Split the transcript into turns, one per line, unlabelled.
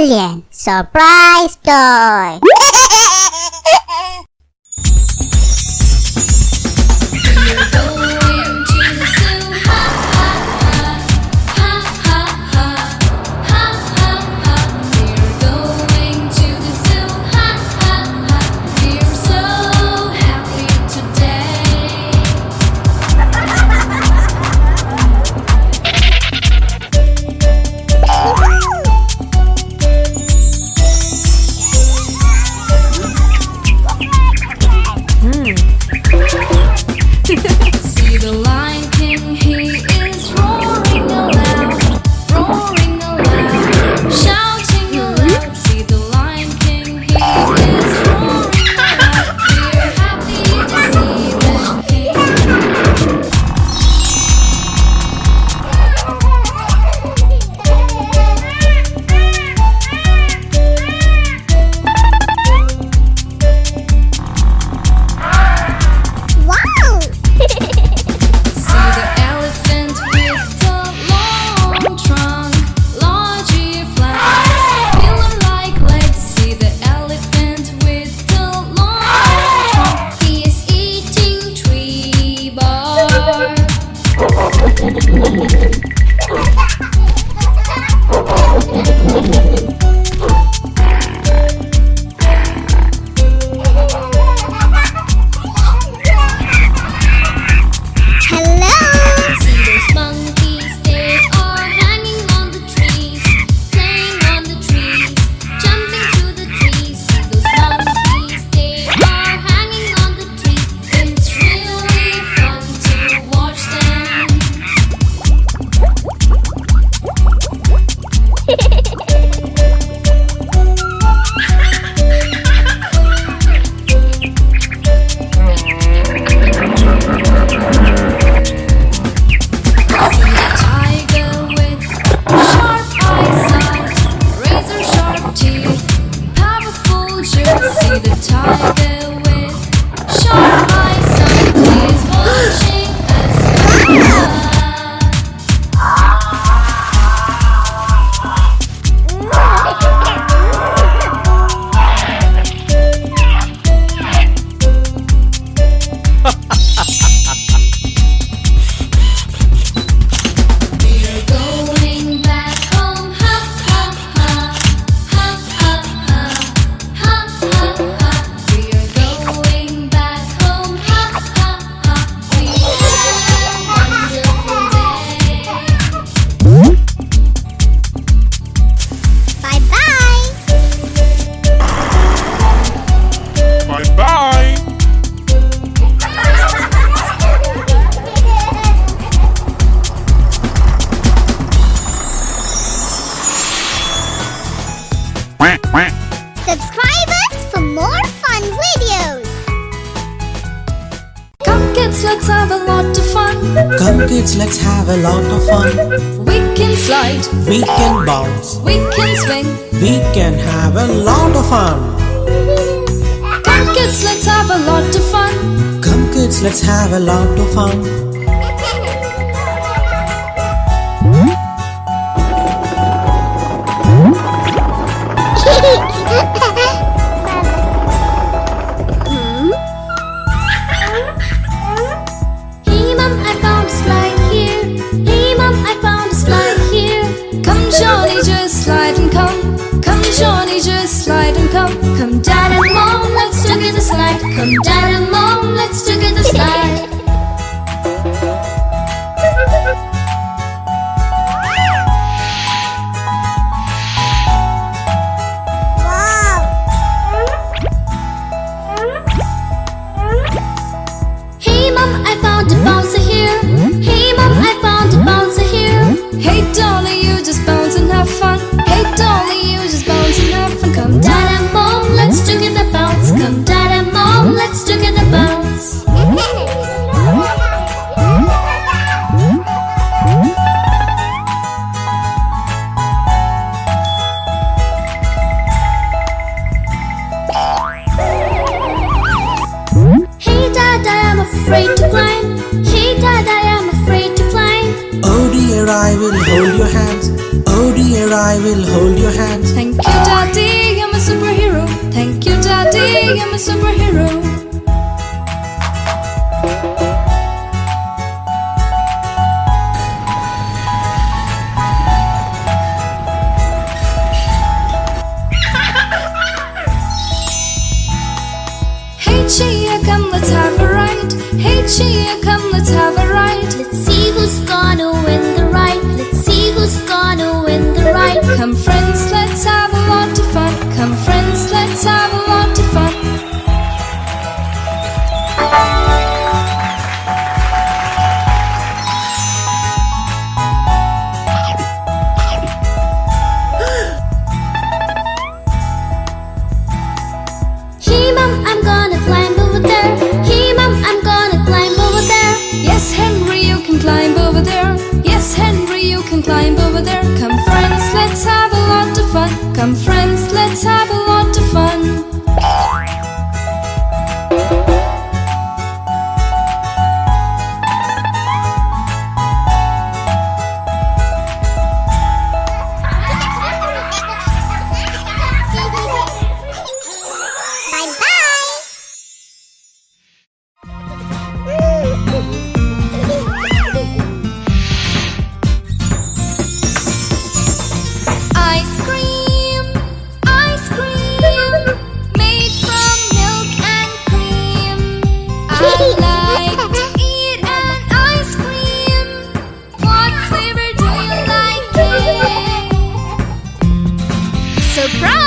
Alien Surprise Toy! Subscribe us for more fun videos.
Come kids, let's have a lot of fun.
Come kids, let's have a lot of fun.
We can slide.
We can bounce.
We can swing.
We can have a lot of fun.
Come kids, let's have a lot of fun.
Come kids, let's have a lot of fun.
light, come dynamo. Hey, Chia, come, let's have a ride. Hey, Chia, Surprise!